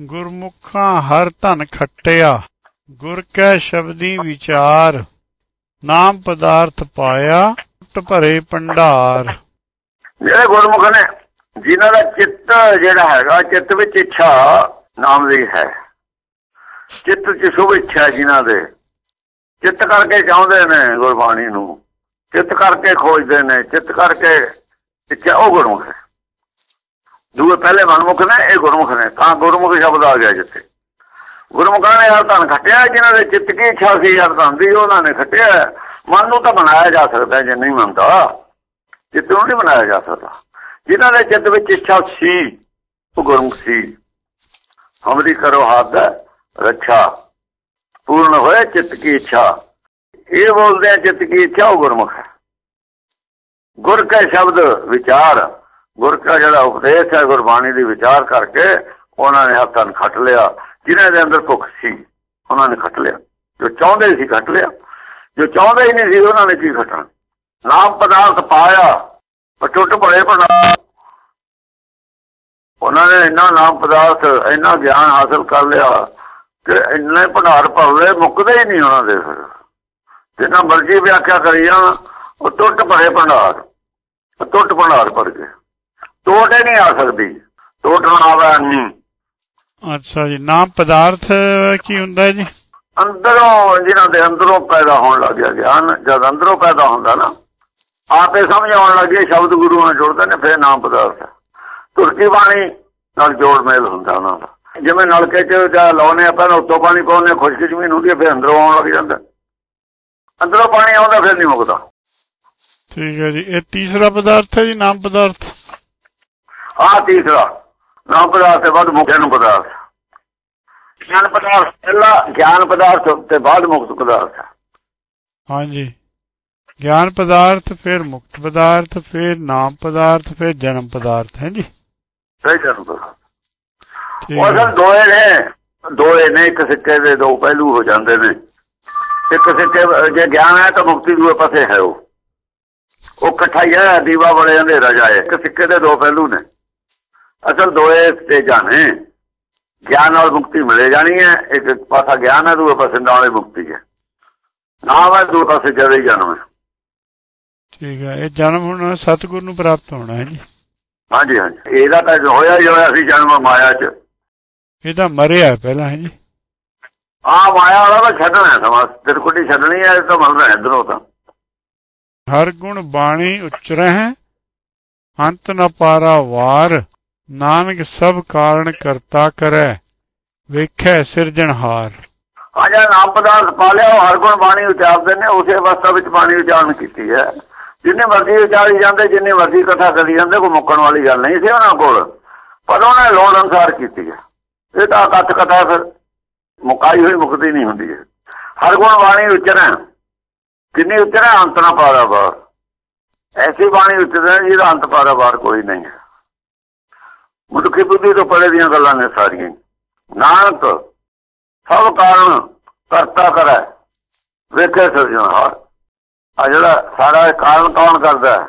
ਗੁਰਮੁਖਾਂ ਹਰ ਧਨ ਖੱਟਿਆ, ਗੁਰ ਕੈ ਸ਼ਬਦੀ ਵਿਚਾਰ, ਨਾਮ ਪਦਾਰਥ ਪਾਇਆ ਟੁੱਟ ਭਰੇ ਭੰਡਾਰ। ਜਿਹੜੇ ਗੁਰਮੁਖ ਨੇ, ਜਿਨ੍ਹਾਂ ਦਾ ਚਿੱਤ ਜਿਹੜਾ ਹੈਗਾ, ਚਿੱਤ ਵਿੱਚ ਇੱਛਾ ਨਾਮ ਦੀ ਹੈ। ਚਿੱਤ 'ਚ ਸ਼ੁਭ ਇੱਛਾ ਜਿਨ੍ਹਾਂ ਦੇ। ਚਿੱਤ ਕਰਕੇ ਚਾਹੁੰਦੇ ਨੇ ਗੁਰਬਾਣੀ ਨੂੰ। ਚਿੱਤ ਕਰਕੇ ਖੋਜਦੇ ਨੇ। ਚਿੱਤ ਕਰਕੇ ਇੱਛਾ ਉਹ ਗੁਰਮੁਖ ਹੈ। ਦੂਏ ਪਹਿਲੇ ਮਨਮੁਖ ਨੇ, ਇਹ ਗੁਰਮੁਖ ਨੇ। ਤਾਂ ਗੁਰਮੁਖ ਸ਼ਬਦ ਆ ਗਿਆ ਜਿੱਥੇ। ਗੁਰਮੁਖਾਂ ਨੇ ਹਰ ਧਨ ਖੱਟਿਆ, ਜਿਨ੍ਹਾਂ ਦੇ ਚਿੱਤ ਕੀ ਇੱਛਾ ਸੀ ਹਰ ਧਨ ਦੀ ਉਹਨਾਂ ਨੇ ਖੱਟਿਆ। ਮਨ ਨੂੰ ਤਾਂ ਬਣਾਇਆ ਜਾ ਸਕਦਾ, ਜੇ ਨਹੀਂ ਮੰਨਦਾ, ਚਿੱਤ ਨੂੰ ਨਹੀਂ ਬਣਾਇਆ ਜਾ ਸਕਦਾ। ਜਿਨ੍ਹਾਂ ਦੇ ਚਿੱਤ ਵਿੱਚ ਇੱਛਾ ਸੀ, ਉਹ ਗੁਰਮੁਖ ਸੀ। ਹਮਰੀ ਕਰੋ ਹੱਥ ਰੱਖਾ ਪੂਰਨ ਹੋਏ ਚਿੱਤ ਕੀ ਇੱਛਾ। ਇਹ ਬੋਲਦੇ ਆ, ਚਿੱਤ ਕੀ ਇੱਛਾ, ਉਹ ਗੁਰਮੁਖ ਹੈ। ਗੁਰ ਕਾ ਸ਼ਬਦ ਵਿਚਾਰ। ਗੁਰ ਕਾ ਜਿਹੜਾ ਉਪਦੇਸ਼ ਹੈ ਗੁਰਬਾਣੀ ਦੀ ਵਿਚਾਰ ਕਰਕੇ ਉਹਨਾਂ ਨੇ ਹੱਥਾਂ ਖੱਟ ਲਿਆ, ਜਿਨ੍ਹਾਂ ਦੇ ਅੰਦਰ ਭੁੱਖ ਸੀ, ਉਹਨਾਂ ਨੇ ਖੱਟ ਲਿਆ। ਜੋ ਚਾਹੁੰਦੇ ਸੀ ਖੱਟ ਲਿਆ। ਜੋ ਚਾਹੁੰਦੇ ਹੀ ਨਹੀਂ ਸੀ, ਉਹਨਾਂ ਨੇ ਕੀ ਖੱਟਣਾ? ਨਾਮ ਪਦਾਰਥ ਪਾਇਆ ਟੁੱਟ ਭਰੇ ਭੰਡਾਰ ਉਹਨਾਂ ਨੇ ਇੰਨਾ ਨਾਮ ਪਦਾਰਥ, ਇੰਨਾ ਗਿਆਨ ਹਾਸਲ ਕਰ ਲਿਆ ਕਿ ਇੰਨੇ ਭੰਡਾਰ ਭਰਲੇ ਮੁੱਕਦੇ ਹੀ ਨਹੀਂ ਉਹਨਾਂ ਦੇ ਫਿਰ। ਜਿੰਨਾ ਮਰਜ਼ੀ ਵਿਆਖਿਆ ਕਰੀ ਜਾਣ, ਉਹ ਟੁੱਟ ਭਰੇ ਭੰਡਾਰ ਟੁੱਟ ਭੰਡਾਰ ਭਰ ਗਏ। ਟੋਟੇ ਨਹੀਂ ਆ ਸਕਦੀ। ਟੋਟ ਆਵੇ ਨਹੀਂ। ਅੱਛਾ ਜੀ ਨਾਮ ਪਦਾਰਥ ਕੀ ਹੁੰਦਾ ਜੀ? ਅੰਦਰੋਂ ਜਿਨ੍ਹਾਂ ਦੇ ਅੰਦਰੋਂ ਪੈਦਾ ਹੋਣ ਲੱਗ ਗਿਆ ਗਿਆਨ ਜਦ ਅੰਦਰੋਂ ਪੈਦਾ ਹੁੰਦਾ ਨਾ ਆਪੇ ਸਮਝ ਆਉਣ ਲੱਗੇ ਸ਼ਬਦ ਗੁਰੂ ਨਾਲ ਜੁੜਦੇ ਨੇ ਫਿਰ ਨਾਮ ਪਦਾਰਥ ਤੁਰਕੀ ਬਾਣੀ ਨਾਲ ਜੋੜ ਮੇਲ ਹੁੰਦਾ ਉਹਨਾਂ ਦਾ। ਜਿਵੇਂ ਨਲਕੇ 'ਚ ਜਾਂ ਲਾਉਨੇ ਆਪਾਂ ਉੱਤੋਂ ਪਾਣੀ ਪਾਉਨੇ ਖੁਸ਼ਕ ਜ਼ਮੀਨ ਹੁੰਦੀ ਹੈ ਫਿਰ ਅੰਦਰੋਂ ਆਉਣ ਲੱਗ ਜਾਂਦਾ। ਅੰਦਰੋਂ ਪਾਣੀ ਆਉਂਦਾ ਫਿਰ ਨਹੀਂ ਮੁੱਕਦਾ। ਠੀਕ ਹੈ ਜੀ ਇਹ ਤੀਸਰਾ ਪਦਾਰਥ ਹੈ ਜੀ ਨਾਮ ਪਦਾਰਥ। ਆਹ ਤੀਸਰਾ ਨਾਮ ਪਦਾਰਥ ਤੋਂ ਬਾਅਦ ਮੁਕਤ ਪਦਾਰਥ। ਗਿਆਨ ਪਦਾਰਥ ਪਹਿਲਾ ਗਿਆਨ ਪਦਾਰਥ ਤੇ ਬਾਅਦ ਮੁਕਤ ਪਦਾਰਥ। ਹਾਂਜੀ। ਗਿਆਨ ਪਦਾਰਥ ਫਿਰ ਮੁਕਤ ਪਦਾਰਥ ਫਿਰ ਨਾਮ ਪਦਾਰਥ ਫਿਰ ਜਨਮ ਪਦਾਰਥ ਹੈ ਜੀ? ਸਹੀ ਜਨਮ ਪਦਾਰਥ ਉਹ ਸਭ ਦੋਏ ਨੇ। ਦੋਏ ਨੇ ਇੱਕ ਸਿੱਕੇ ਦੇ ਦੋ ਪਹਿਲੂ ਹੋ ਜਾਂਦੇ ਨੇ। ਇੱਕ ਸਿੱਕੇ ਜੇ ਗਿਆਨ ਹੈ ਤਾਂ ਮੁਕਤੀ ਦੂਏ ਪਾਸੇ ਹੈ ਉਹ। ਉਹ ਇਕੱਠਾ ਹੀ ਹੈ ਦੀਵਾ ਬੜੇ ਅੰਧੇਰਾ ਜਾਏ ਇੱਕ ਸਿੱਕੇ ਦੇ ਦੋ ਪਹਿਲੂ ਨੇ। ਅਸਲ ਦੋਏ ਸਟੇਜਾਂ ਨੇ ਗਿਆਨ ਨਾਲ ਮੁਕਤੀ ਮਿਲੇ ਜਾਣੀ ਹੈ ਇੱਕ ਪਾਸਾ ਗਿਆਨ ਹੈ ਦੂਏ ਪਾਸੇ ਨਾਲੇ ਮੁਕਤੀ ਹੈ। ਨਾਮ ਹੈ ਦੂਏ ਪਾਸੇ ਜਦੇ ਜਨਮ ਹੈ। ਠੀਕ ਹੈ ਇਹ ਜਨਮ ਹੁਣ ਸਤਿਗੁਰ ਨੂੰ ਪ੍ਰਾਪਤ ਹੋਣਾ ਹੈ ਜੀ। ਹਾਂਜੀ ਹਾਂਜੀ। ਇਹਦਾ ਤਾਂ ਹੋਇਆ ਹੀ ਹੋਇਆ ਸੀ ਜਨਮ ਮਾਇਆ 'ਚ। ਇਹ ਤਾਂ ਮਰਿਆ ਪਹਿਲਾਂ ਹੈ ਜੀ। ਆ ਮਾਇਆ ਵਾਲਾ ਤਾਂ ਛੱਡਣਾ ਸਮਾਂ। ਤਿਰਕੁਟੀ ਛੱਡਣੀ ਹੈ ਇਹ ਤਾਂ ਮਰਨਾ ਹੈ ਇਧਰੋਂ ਤਾਂ। ਹਰ ਗੁਣ ਬਾਣੀ ਉਚਰਹਿ ਅੰਤ ਨ ਪਾਰਾ ਵਾਰ। ਨਾਨਕ ਸਭ ਕਾਰਨ ਕਰਤਾ ਕਰੈ, ਵੇਖੈ ਸਿਰਜਣਹਾਰ। ਆ ਨਾਮ ਪਦਾਰਥ ਪਾ ਲਿਆ ਹਰ ਗੁਣ ਬਾਣੀ ਉਚਾਰਦੇ ਨੇ ਉਸੇ ਅਵਸਥਾ ਵਿੱਚ ਬਾਣੀ ਉਚਾਰਨ ਕੀਤੀ ਹੈ। ਜਿੰਨੇ ਮਰਜ਼ੀ ਉਚਾਰੀ ਜਾਂਦੇ, ਜਿੰਨੇ ਮਰਜ਼ੀ ਕਥਾ ਕਰੀ ਜਾਂਦੇ, ਕੋਈ ਮੁੱਕਣ ਵਾਲੀ ਗੱਲ ਨਹੀਂ ਸੀ ਉਹਨਾਂ ਕੋਲ। ਪਰ ਉਹਨਾਂ ਲੋੜ ਅਨੁਸਾਰ ਕੀਤੀ ਹੈ। ਇਹ ਤਾਂ ਕੱਥ ਕਥਾ ਫਿਰ। ਮੁਕਾਈ ਹੋਈ ਮੁਕਤੀ ਨਹੀਂ ਹੁੰਦੀ ਹੈ। ਹਰ ਗੁਣ ਬਾਣੀ ਉਚਰੈ। ਕਿੰਨੀ ਉਚਰੈ? ਅੰਤ ਨਾ ਪਾਰਾ ਬਾਰ। ਐਸੀ ਬਾਣੀ ਉਚਰੈ ਜਿਹਦਾ ਅੰਤ ਪਾਰਾ ਬਾਰ ਕੋਈ ਨਹੀਂ ਹੈ। ਮਨੁੱਖੀ ਬੁੱਧੀ ਤੋਂ ਪਰੇ ਦੀਆਂ ਗੱਲਾਂ ਨੇ ਸਾਰੀਆਂ ਨਾਨਕ, ਸਭ ਕਾਰਨ ਕਰਤਾ ਕਰੈ। ਵੇਖੇ ਸਿਰਜਣਹਾਰ ਆ ਜਿਹੜਾ ਸਾਰਾ ਕਾਰਨ ਕੌਣ ਕਰਦਾ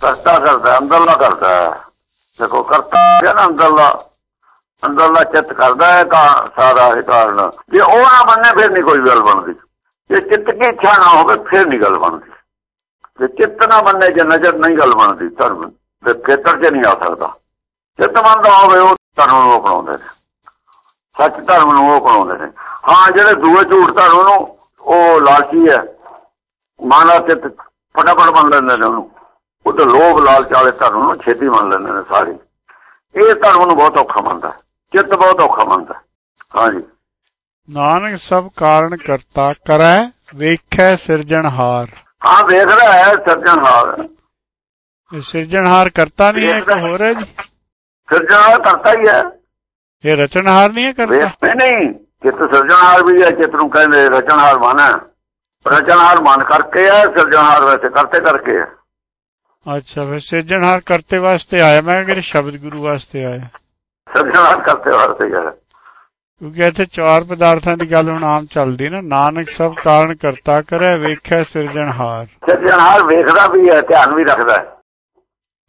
ਕਰਤਾ ਕਰਦਾ ਅੰਦਰਲਾ ਕਰਦਾ ਹੈ। ਦੇਖੋ, ਕਰਤਾ ਹੈ ਨਾ ਅੰਦਰਲਾ। ਅੰਦਰਲਾ ਚਿੱਤ ਕਰਦਾ ਹੈ ਕਾ, ਸਾਰਾ ਇਹ ਕਾਰਨ। ਜੇ ਉਹ ਨਾ ਮੰਨੇ, ਫਿਰ ਨਹੀਂ ਕੋਈ ਗੱਲ ਬਣਦੀ। ਜੇ ਚਿੱਤ ਕੀ ਇੱਛਾ ਨਾ ਹੋਵੇ, ਫਿਰ ਨਹੀਂ ਗੱਲ ਬਣਦੀ। ਜੇ ਚਿੱਤ ਨਾ ਮੰਨੇ, ਜੇ ਨਜ਼ਰ ਨਹੀਂ ਗੱਲ ਬਣਦੀ ਧਰਮ ਤੇ ਖੇਤਰ 'ਚ ਨਹੀਂ ਆ ਸਕਦਾ। ਚਿੱਤ ਮੰਨਦਾ ਹੋਵੇ ਉਹ ਧਰਮ ਨੂੰ ਅਪਣਾਉਂਦੇ ਨੇ। ਸੱਚ ਧਰਮ ਨੂੰ ਉਹ ਅਪਣਾਉਂਦੇ ਨੇ। ਹਾਂ ਜਿਹੜੇ ਦੂਏ ਝੂਠ ਧਰਮ ਨੂੰ ਉਹ ਲਾਲਚੀ ਹੈ। ਮਾਨਾ ਚਿੱਤ ਫਟਾਫਟ ਮੰਨ ਲੈਂਦੇ ਨੇ ਉਹਨੂੰ। ਉਹ ਤਾਂ ਲੋਭ ਲਾਲਚ ਵਾਲੇ ਧਰਮ ਨੂੰ ਛੇਤੀ ਮੰਨ ਲੈਂਦੇ ਨੇ ਸਾਰੇ। ਇਹ ਧਰਮ ਨੂੰ ਬਹੁਤ ਔਖਾ ਮੰਨਦਾ ਚਿੱਤ ਬਹੁਤ ਔਖਾ ਮੰਨਦਾ ਹਾਂਜੀ ਨਾਨਕ ਸਭ ਕਾਰਨ ਕਰਤਾ ਕਰੈ ਵੇਖੈ ਸਿਰਜਣਹਾਰ ਹਾਂ ਵੇਖ ਰਿਹਾ ਹੈ ਸਿਰਜਣਹਾਰ ਸਿਰਜਣਹਾਰ ਕਰਤਾ ਨਹੀਂ ਹੈ ਕੋਈ ਹੋਰ ਹੈ ਜੀ। ਸਿਰਜਣਹਾਰ ਕਰਤਾ ਹੀ ਹੈ। ਇਹ ਰਚਨਹਾਰ ਨਹੀਂ ਹੈ ਕਰਤਾ? ਨਹੀਂ ਚਿੱਤ ਸਿਰਜਣਹਾਰ ਵੀ ਹੈ ਚਿੱਤ ਨੂੰ ਕਹਿੰਦੇ ਰਚਨਹਾਰ ਮਨ ਰਚਨਹਾਰ ਮਨ ਕਰਕੇ ਹੈ ਸਿਰਜਣਹਾਰ ਵੈਸੇ ਕਰਤੇ ਕਰਕੇ ਹੈ। ਅੱਛਾ ਫਿਰ ਸਿਰਜਣਹਾਰ ਕਰਤੇ ਵਾਸਤੇ ਆਇਆ। ਮੈਂ ਕਿ ਸ਼ਬਦ ਗੁਰੂ ਵਾਸਤੇ ਆਇਆ। ਸਿਰਜਣਹਾਰ ਕਰਤੇ ਵਾਸਤੇ ਹੈ ਕਿਉਂਕਿ ਇੱਥੇ ਚਾਰ ਪਦਾਰਥਾਂ ਦੀ ਗੱਲ ਹੁਣ ਆਮ ਚੱਲਦੀ ਨਾ। ਨਾਨਕ ਸਭ ਕਾਰਨ ਕਰਤਾ ਕਰੈ ਵੇਖੈ ਸਿਰਜਣਹਾਰ। ਸਿਰਜਣਹਾਰ ਵੇਖਦਾ ਵੀ ਹੈ ਧਿਆਨ ਵੀ ਰੱਖਦਾ ਹੈ।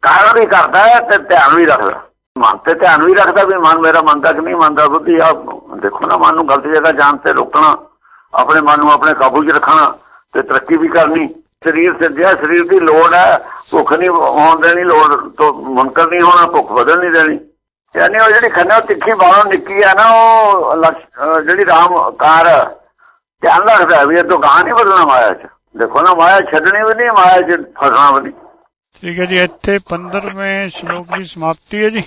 ਕਾਰਨ ਵੀ ਕਰਦਾ ਹੈ ਤੇ ਧਿਆਨ ਵੀ ਰੱਖਦਾ। ਮਨ ਤੇ ਧਿਆਨ ਵੀ ਰੱਖਦਾ ਵੀ ਮਨ ਮੇਰਾ ਮੰਨਦਾ ਕਿ ਨਹੀਂ ਮੰਨਦਾ, ਬੁੱਧੀ ਆ। ਦੇਖੋ ਨਾ, ਮਨ ਨੂੰ ਗਲਤ ਜਗ੍ਹਾ ਜਾਣ ਤੇ ਰੋਕਣਾ, ਆਪਣੇ ਮਨ ਨੂੰ ਆਪਣੇ ਕਾਬੂ 'ਚ ਰੱਖਣਾ ਤੇ ਤਰੱਕੀ ਵੀ ਕਰਨੀ। ਸਰੀਰ ਸਿੱਧਿਆ ਸਰੀਰ ਦੀ ਲੋੜ ਹੈ। ਭੁੱਖ ਨਹੀਂ ਹੋਣ ਦੇਣੀ, ਲੋੜ ਤੋਂ ਮੁਨਕਰ ਨਹੀਂ ਹੋਣਾ, ਭੁੱਖ ਵਧਣ ਨਹੀਂ ਦੇਣੀ। ਯਾਨੀ ਉਹ ਜਿਹੜੀ ਖੰਨਾ ਤਿੱਖੀ ਬਾਹਰੋਂ ਨਿੱਕੀ ਆ ਨਾ, ਉਹ ਲਕਸ਼- ਜਿਹੜੀ ਰਾਮ ਕਾਰ ਧਿਆਨ ਰੱਖਦਾ ਵੀ ਇਹ ਤੋਂ ਗਾਂ ਨਹੀਂ ਵਧਣਾ ਮਾਇਆ 'ਚ। ਦੇਖੋ ਨਾ, ਮਾਇਆ ਛੱਡਣੀ ਵੀ ਨਹੀਂ, ਮਾਇਆ 'ਚ ਫਸਣਾ ਵੀ ਨਹੀਂ। ਠੀਕ ਹੈ ਜੀ, ਇੱਥੇ 15ਵੇਂ ਸ਼ਲੋਕ ਦੀ ਸਮਾਪਤੀ ਹੈ ਜੀ।